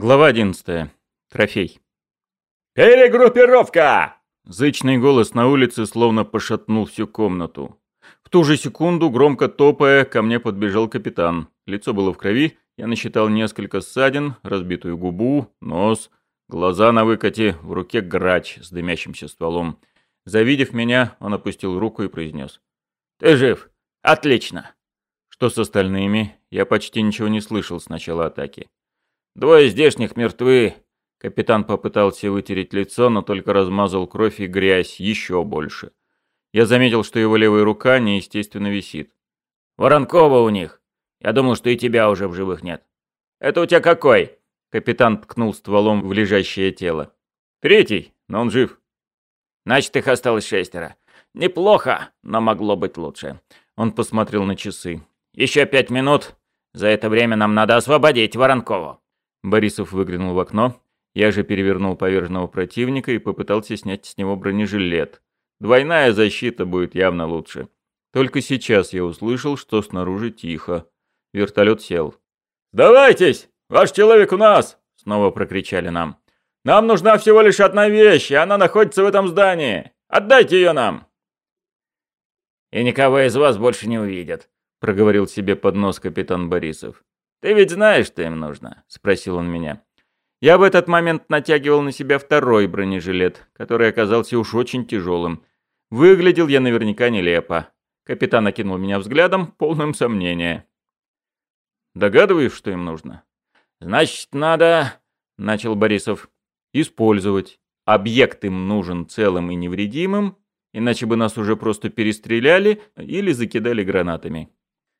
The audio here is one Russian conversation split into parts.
Глава 11. Трофей. «Перегруппировка!» Зычный голос на улице словно пошатнул всю комнату. В ту же секунду, громко топая, ко мне подбежал капитан. Лицо было в крови, я насчитал несколько ссадин, разбитую губу, нос, глаза на выкате, в руке грач с дымящимся стволом. Завидев меня, он опустил руку и произнес. «Ты жив? Отлично!» Что с остальными? Я почти ничего не слышал с начала атаки. Двое здешних мертвы. Капитан попытался вытереть лицо, но только размазал кровь и грязь еще больше. Я заметил, что его левая рука неестественно висит. Воронкова у них. Я думал, что и тебя уже в живых нет. Это у тебя какой? Капитан ткнул стволом в лежащее тело. Третий, но он жив. Значит, их осталось шестеро. Неплохо, но могло быть лучше. Он посмотрел на часы. Еще пять минут. За это время нам надо освободить Воронкову. Борисов выглянул в окно. Я же перевернул поверженного противника и попытался снять с него бронежилет. Двойная защита будет явно лучше. Только сейчас я услышал, что снаружи тихо. Вертолет сел. «Сдавайтесь! Ваш человек у нас!» Снова прокричали нам. «Нам нужна всего лишь одна вещь, и она находится в этом здании. Отдайте ее нам!» «И никого из вас больше не увидят», — проговорил себе под нос капитан Борисов. «Ты ведь знаешь, что им нужно?» — спросил он меня. Я в этот момент натягивал на себя второй бронежилет, который оказался уж очень тяжелым. Выглядел я наверняка нелепо. Капитан окинул меня взглядом, полным сомнения. «Догадываешь, что им нужно?» «Значит, надо...» — начал Борисов. «Использовать. Объект им нужен целым и невредимым, иначе бы нас уже просто перестреляли или закидали гранатами».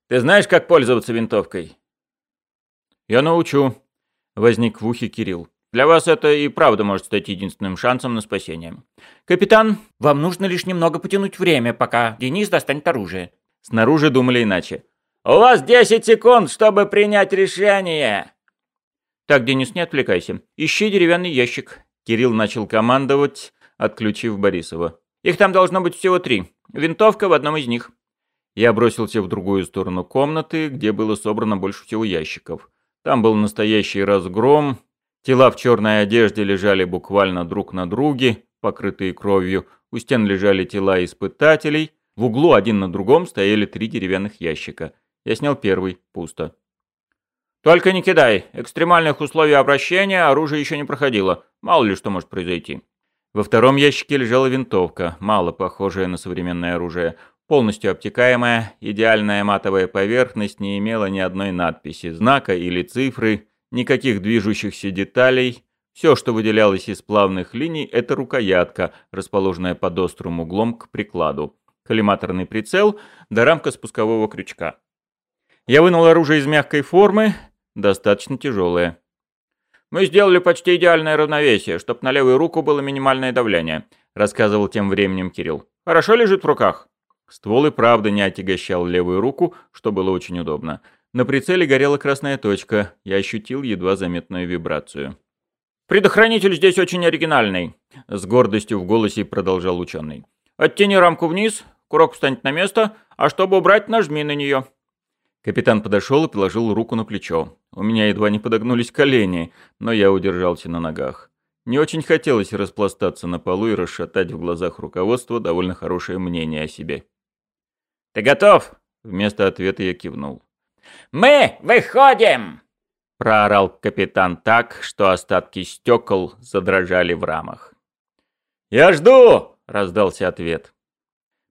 «Ты знаешь, как пользоваться винтовкой?» «Я научу», — возник в ухе Кирилл. «Для вас это и правда может стать единственным шансом на спасение. Капитан, вам нужно лишь немного потянуть время, пока Денис достанет оружие». Снаружи думали иначе. «У вас 10 секунд, чтобы принять решение!» «Так, Денис, не отвлекайся. Ищи деревянный ящик». Кирилл начал командовать, отключив Борисова. «Их там должно быть всего три. Винтовка в одном из них». Я бросился в другую сторону комнаты, где было собрано больше всего ящиков. Там был настоящий разгром. Тела в черной одежде лежали буквально друг на друге, покрытые кровью. У стен лежали тела испытателей. В углу один на другом стояли три деревянных ящика. Я снял первый. Пусто. «Только не кидай. Экстремальных условий обращения оружие еще не проходило. Мало ли что может произойти». Во втором ящике лежала винтовка, мало похожая на современное оружие. Полностью обтекаемая, идеальная матовая поверхность не имела ни одной надписи, знака или цифры, никаких движущихся деталей. Все, что выделялось из плавных линий, это рукоятка, расположенная под острым углом к прикладу, коллиматорный прицел да рамка спускового крючка. Я вынул оружие из мягкой формы, достаточно тяжелое. «Мы сделали почти идеальное равновесие, чтобы на левую руку было минимальное давление», рассказывал тем временем Кирилл. «Хорошо лежит в руках?» Ствол и правда не отягощал левую руку, что было очень удобно. На прицеле горела красная точка, я ощутил едва заметную вибрацию. «Предохранитель здесь очень оригинальный», — с гордостью в голосе продолжал ученый. «Оттяни рамку вниз, курок встанет на место, а чтобы убрать, нажми на нее». Капитан подошел и положил руку на плечо. У меня едва не подогнулись колени, но я удержался на ногах. Не очень хотелось распластаться на полу и расшатать в глазах руководства довольно хорошее мнение о себе. «Ты готов?» Вместо ответа я кивнул. «Мы выходим!» Проорал капитан так, что остатки стекол задрожали в рамах. «Я жду!» — раздался ответ.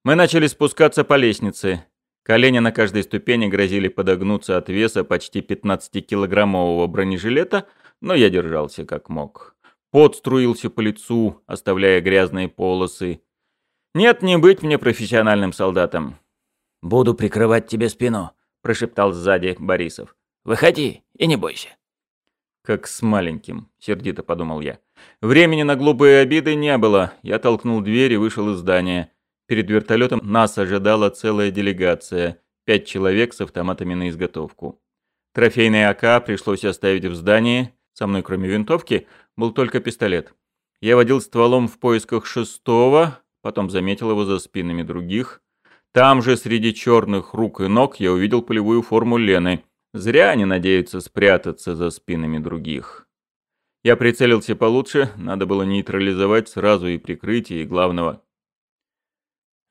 Мы начали спускаться по лестнице. Колени на каждой ступени грозили подогнуться от веса почти 15-килограммового бронежилета, но я держался как мог. Пот струился по лицу, оставляя грязные полосы. Нет, не быть мне профессиональным солдатом. «Буду прикрывать тебе спину», — прошептал сзади Борисов. «Выходи и не бойся». «Как с маленьким», — сердито подумал я. Времени на глупые обиды не было. Я толкнул дверь и вышел из здания. Перед вертолетом нас ожидала целая делегация. Пять человек с автоматами на изготовку. Трофейный АК пришлось оставить в здании. Со мной, кроме винтовки, был только пистолет. Я водил стволом в поисках шестого, потом заметил его за спинами других. Там же, среди черных рук и ног, я увидел полевую форму Лены. Зря они надеются спрятаться за спинами других. Я прицелился получше, надо было нейтрализовать сразу и прикрытие, и главного.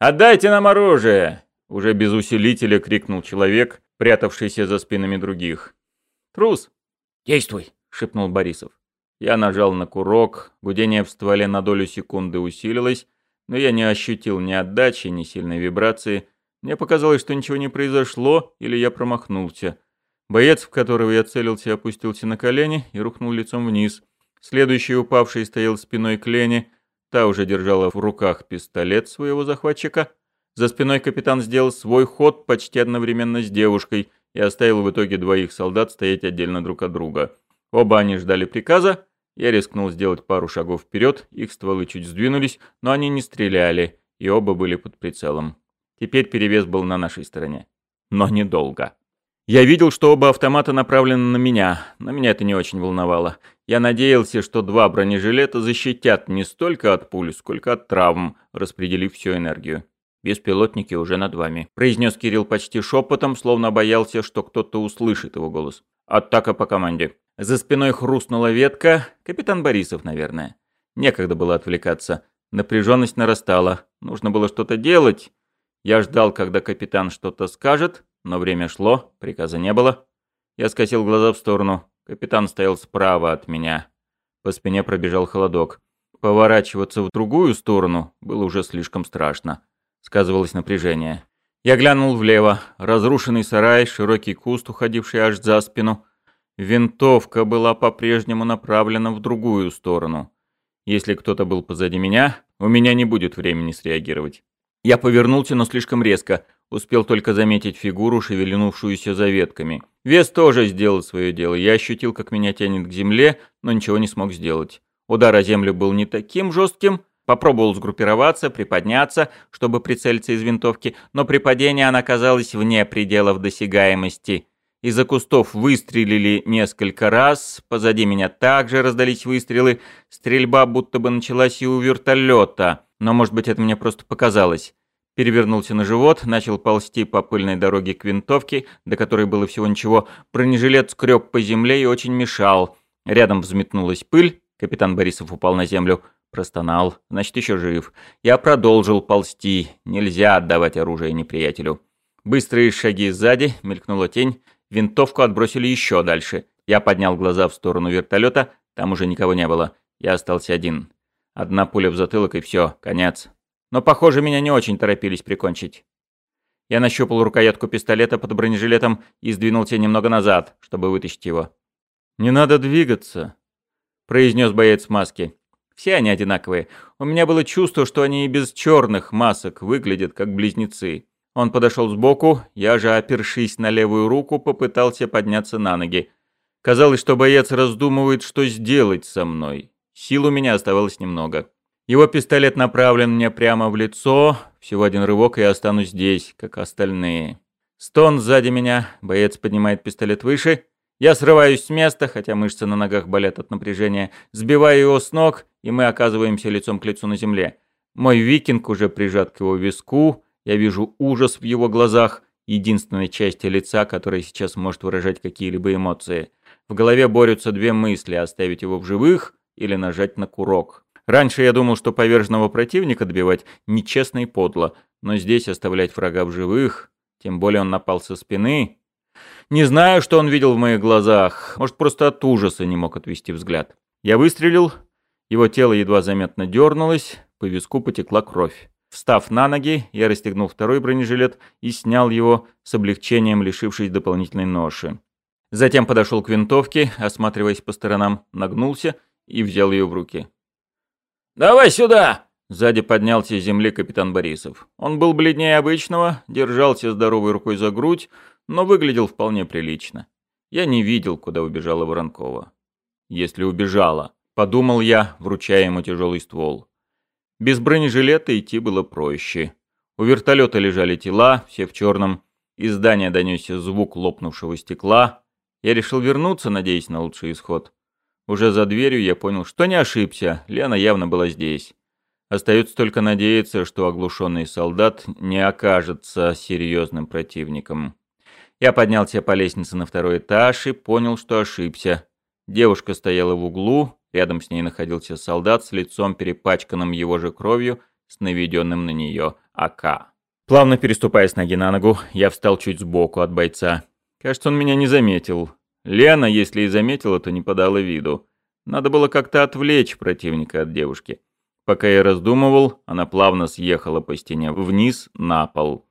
«Отдайте нам оружие!» — уже без усилителя крикнул человек, прятавшийся за спинами других. «Трус!» «Действуй!» — шепнул Борисов. Я нажал на курок, гудение в стволе на долю секунды усилилось, но я не ощутил ни отдачи, ни сильной вибрации. Мне показалось, что ничего не произошло, или я промахнулся. Боец, в которого я целился, опустился на колени и рухнул лицом вниз. Следующий упавший стоял спиной к Лене, та уже держала в руках пистолет своего захватчика. За спиной капитан сделал свой ход почти одновременно с девушкой и оставил в итоге двоих солдат стоять отдельно друг от друга. Оба они ждали приказа. Я рискнул сделать пару шагов вперед, их стволы чуть сдвинулись, но они не стреляли, и оба были под прицелом. Теперь перевес был на нашей стороне. Но недолго. Я видел, что оба автомата направлены на меня, но меня это не очень волновало. Я надеялся, что два бронежилета защитят не столько от пуль, сколько от травм, распределив всю энергию. «Беспилотники уже над вами», — произнес Кирилл почти шепотом, словно боялся, что кто-то услышит его голос. «Атака по команде». За спиной хрустнула ветка. Капитан Борисов, наверное. Некогда было отвлекаться. Напряженность нарастала. Нужно было что-то делать. Я ждал, когда капитан что-то скажет, но время шло, приказа не было. Я скосил глаза в сторону. Капитан стоял справа от меня. По спине пробежал холодок. Поворачиваться в другую сторону было уже слишком страшно. Сказывалось напряжение. Я глянул влево. Разрушенный сарай, широкий куст, уходивший аж за спину — Винтовка была по-прежнему направлена в другую сторону. Если кто-то был позади меня, у меня не будет времени среагировать. Я повернулся, но слишком резко. Успел только заметить фигуру, шевельнувшуюся за ветками. Вес тоже сделал свое дело. Я ощутил, как меня тянет к земле, но ничего не смог сделать. Удар о землю был не таким жестким. Попробовал сгруппироваться, приподняться, чтобы прицелиться из винтовки, но при падении она оказалась вне пределов досягаемости. Из-за кустов выстрелили несколько раз, позади меня также раздались выстрелы. Стрельба будто бы началась и у вертолета, но, может быть, это мне просто показалось. Перевернулся на живот, начал ползти по пыльной дороге к винтовке, до которой было всего ничего. Бронежилет скреб по земле и очень мешал. Рядом взметнулась пыль, капитан Борисов упал на землю. Простонал, значит, еще жив. Я продолжил ползти. Нельзя отдавать оружие неприятелю. Быстрые шаги сзади, мелькнула тень. Винтовку отбросили еще дальше. Я поднял глаза в сторону вертолета, там уже никого не было. Я остался один. Одна пуля в затылок и все, конец. Но, похоже, меня не очень торопились прикончить. Я нащупал рукоятку пистолета под бронежилетом и сдвинулся немного назад, чтобы вытащить его. «Не надо двигаться», — произнес боец в маске. «Все они одинаковые. У меня было чувство, что они и без черных масок выглядят как близнецы. Он подошел сбоку, я же, опершись на левую руку, попытался подняться на ноги. Казалось, что боец раздумывает, что сделать со мной. Сил у меня оставалось немного. Его пистолет направлен мне прямо в лицо. Всего один рывок, и я останусь здесь, как остальные. Стон сзади меня. Боец поднимает пистолет выше. Я срываюсь с места, хотя мышцы на ногах болят от напряжения. Сбиваю его с ног, и мы оказываемся лицом к лицу на земле. Мой викинг уже прижат к его виску. Я вижу ужас в его глазах, единственной части лица, которая сейчас может выражать какие-либо эмоции. В голове борются две мысли – оставить его в живых или нажать на курок. Раньше я думал, что поверженного противника добивать нечестно и подло, но здесь оставлять врага в живых, тем более он напал со спины. Не знаю, что он видел в моих глазах, может, просто от ужаса не мог отвести взгляд. Я выстрелил, его тело едва заметно дернулось, по виску потекла кровь. Встав на ноги, я расстегнул второй бронежилет и снял его с облегчением, лишившись дополнительной ноши. Затем подошел к винтовке, осматриваясь по сторонам, нагнулся и взял ее в руки. «Давай сюда!» Сзади поднялся с земли капитан Борисов. Он был бледнее обычного, держался здоровой рукой за грудь, но выглядел вполне прилично. Я не видел, куда убежала Воронкова. Если убежала, подумал я, вручая ему тяжелый ствол. Без бронежилета идти было проще. У вертолета лежали тела, все в черном. Из здания донесся звук лопнувшего стекла. Я решил вернуться, надеясь на лучший исход. Уже за дверью я понял, что не ошибся, Лена явно была здесь. Остается только надеяться, что оглушенный солдат не окажется серьезным противником. Я поднялся по лестнице на второй этаж и понял, что ошибся. Девушка стояла в углу, Рядом с ней находился солдат с лицом перепачканным его же кровью, с наведенным на нее АК. Плавно переступая с ноги на ногу, я встал чуть сбоку от бойца. Кажется, он меня не заметил. Лена, если и заметила, то не подала виду. Надо было как-то отвлечь противника от девушки. Пока я раздумывал, она плавно съехала по стене вниз на пол.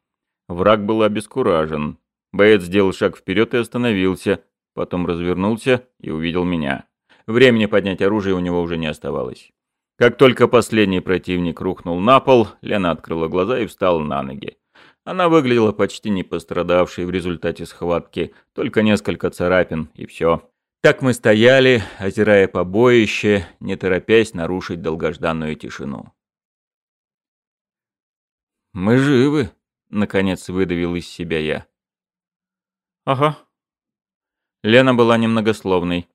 Враг был обескуражен. Боец сделал шаг вперед и остановился, потом развернулся и увидел меня. Времени поднять оружие у него уже не оставалось. Как только последний противник рухнул на пол, Лена открыла глаза и встала на ноги. Она выглядела почти не пострадавшей в результате схватки, только несколько царапин и все. Так мы стояли, озирая побоище, не торопясь нарушить долгожданную тишину. «Мы живы», — наконец выдавил из себя я. «Ага». Лена была немногословной.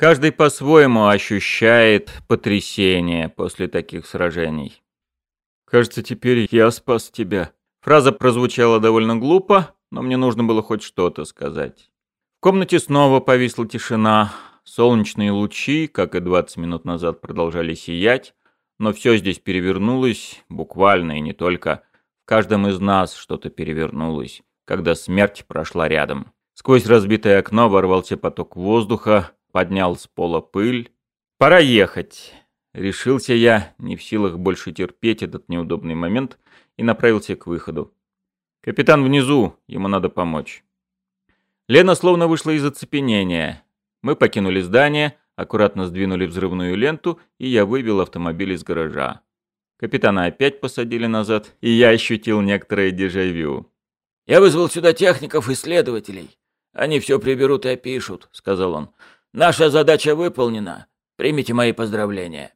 Каждый по-своему ощущает потрясение после таких сражений. «Кажется, теперь я спас тебя», Фраза прозвучала довольно глупо, но мне нужно было хоть что-то сказать. В комнате снова повисла тишина. Солнечные лучи, как и 20 минут назад, продолжали сиять, но все здесь перевернулось, буквально и не только. В каждом из нас что-то перевернулось, когда смерть прошла рядом. Сквозь разбитое окно ворвался поток воздуха, поднял с пола пыль. «Пора ехать!» Решился я, не в силах больше терпеть этот неудобный момент — и направился к выходу. «Капитан внизу, ему надо помочь». Лена словно вышла из оцепенения. Мы покинули здание, аккуратно сдвинули взрывную ленту, и я вывел автомобиль из гаража. Капитана опять посадили назад, и я ощутил некоторое дежавю. «Я вызвал сюда техников-исследователей. Они все приберут и опишут», — сказал он. «Наша задача выполнена. Примите мои поздравления».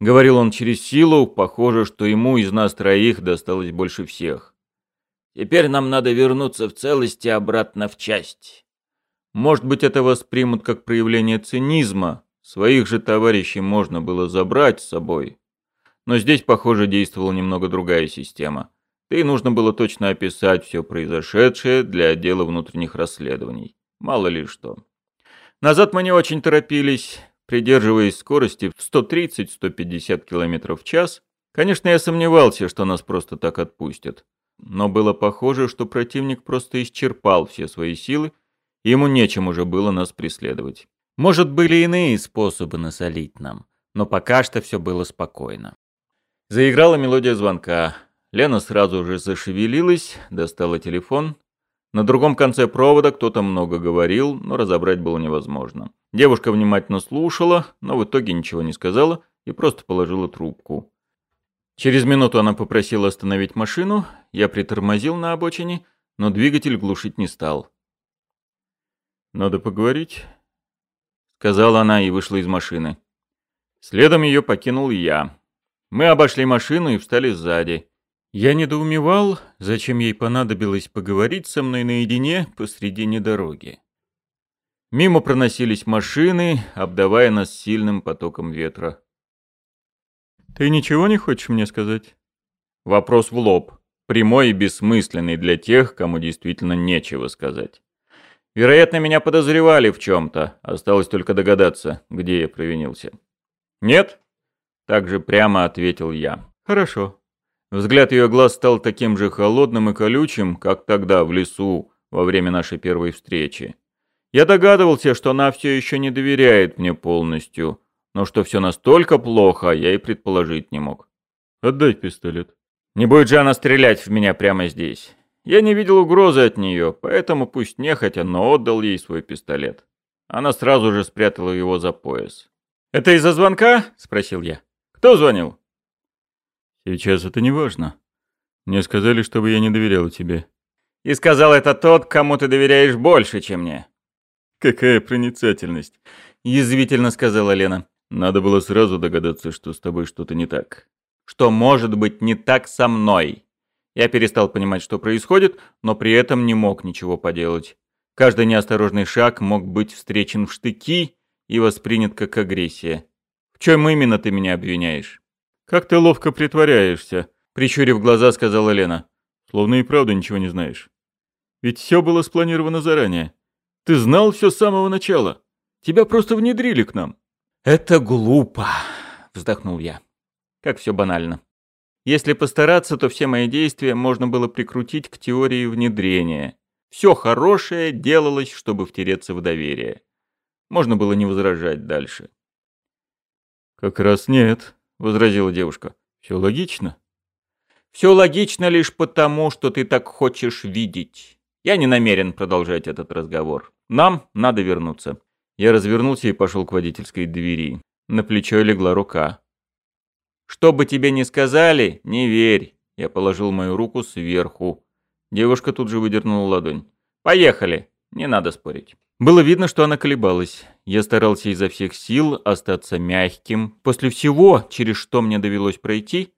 Говорил он через силу, похоже, что ему из нас троих досталось больше всех. Теперь нам надо вернуться в целости обратно в часть. Может быть, это воспримут как проявление цинизма. Своих же товарищей можно было забрать с собой. Но здесь, похоже, действовала немного другая система. Да и нужно было точно описать все произошедшее для отдела внутренних расследований. Мало ли что. Назад мы не очень торопились придерживаясь скорости в 130-150 км в час. Конечно, я сомневался, что нас просто так отпустят. Но было похоже, что противник просто исчерпал все свои силы, и ему нечем уже было нас преследовать. Может, были иные способы насолить нам, но пока что все было спокойно. Заиграла мелодия звонка. Лена сразу же зашевелилась, достала телефон. На другом конце провода кто-то много говорил, но разобрать было невозможно. Девушка внимательно слушала, но в итоге ничего не сказала и просто положила трубку. Через минуту она попросила остановить машину, я притормозил на обочине, но двигатель глушить не стал. «Надо поговорить», — сказала она и вышла из машины. Следом ее покинул я. Мы обошли машину и встали сзади. Я недоумевал, зачем ей понадобилось поговорить со мной наедине посредине дороги. Мимо проносились машины, обдавая нас сильным потоком ветра. «Ты ничего не хочешь мне сказать?» Вопрос в лоб, прямой и бессмысленный для тех, кому действительно нечего сказать. Вероятно, меня подозревали в чем-то, осталось только догадаться, где я провинился. «Нет?» — также прямо ответил я. «Хорошо». Взгляд ее глаз стал таким же холодным и колючим, как тогда в лесу во время нашей первой встречи. Я догадывался, что она все еще не доверяет мне полностью, но что все настолько плохо, я и предположить не мог. «Отдай пистолет». Не будет же она стрелять в меня прямо здесь. Я не видел угрозы от нее, поэтому пусть нехотя, но отдал ей свой пистолет. Она сразу же спрятала его за пояс. «Это из-за звонка?» — спросил я. «Кто звонил?» «Сейчас это не важно. Мне сказали, чтобы я не доверял тебе». «И сказал это тот, кому ты доверяешь больше, чем мне». «Какая проницательность!» — язвительно сказала Лена. «Надо было сразу догадаться, что с тобой что-то не так». «Что может быть не так со мной?» Я перестал понимать, что происходит, но при этом не мог ничего поделать. Каждый неосторожный шаг мог быть встречен в штыки и воспринят как агрессия. «В чем именно ты меня обвиняешь?» «Как ты ловко притворяешься», — прищурив глаза, сказала Лена. «Словно и правда ничего не знаешь. Ведь все было спланировано заранее. Ты знал все с самого начала. Тебя просто внедрили к нам. «Это глупо», — вздохнул я. Как все банально. Если постараться, то все мои действия можно было прикрутить к теории внедрения. Все хорошее делалось, чтобы втереться в доверие. Можно было не возражать дальше. «Как раз нет», — возразила девушка. «Все логично». «Все логично лишь потому, что ты так хочешь видеть. Я не намерен продолжать этот разговор. Нам надо вернуться». Я развернулся и пошел к водительской двери. На плечо легла рука. Что бы тебе ни сказали, не верь. Я положил мою руку сверху. Девушка тут же выдернула ладонь. Поехали. Не надо спорить. Было видно, что она колебалась. Я старался изо всех сил остаться мягким. После всего, через что мне довелось пройти,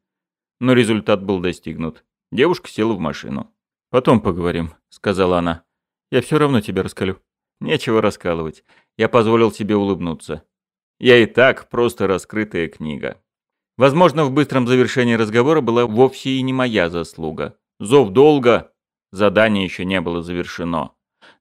но результат был достигнут. Девушка села в машину. «Потом поговорим», — сказала она. «Я все равно тебя раскалю». «Нечего раскалывать». Я позволил себе улыбнуться. Я и так просто раскрытая книга. Возможно, в быстром завершении разговора была вовсе и не моя заслуга. Зов долго, задание еще не было завершено.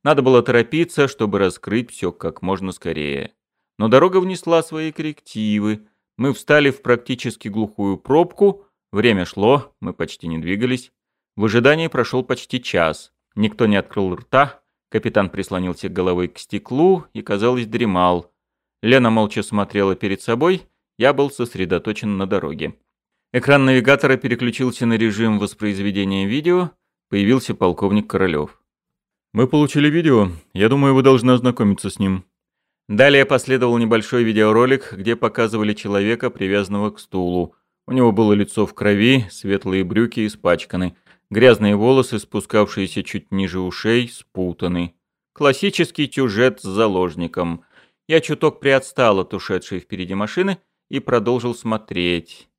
Надо было торопиться, чтобы раскрыть все как можно скорее. Но дорога внесла свои коррективы. Мы встали в практически глухую пробку. Время шло, мы почти не двигались. В ожидании прошел почти час. Никто не открыл рта. Капитан прислонился головой к стеклу и, казалось, дремал. Лена молча смотрела перед собой, я был сосредоточен на дороге. Экран навигатора переключился на режим воспроизведения видео, появился полковник Королёв. «Мы получили видео, я думаю, вы должны ознакомиться с ним». Далее последовал небольшой видеоролик, где показывали человека, привязанного к стулу. У него было лицо в крови, светлые брюки испачканы, грязные волосы, спускавшиеся чуть ниже ушей, спутаны. Классический сюжет с заложником. Я чуток приотстал от ушедшей впереди машины и продолжил смотреть.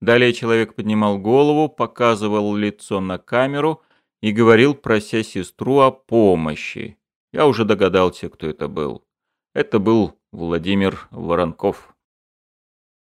Далее человек поднимал голову, показывал лицо на камеру и говорил, прося сестру о помощи. Я уже догадался, кто это был. Это был Владимир Воронков.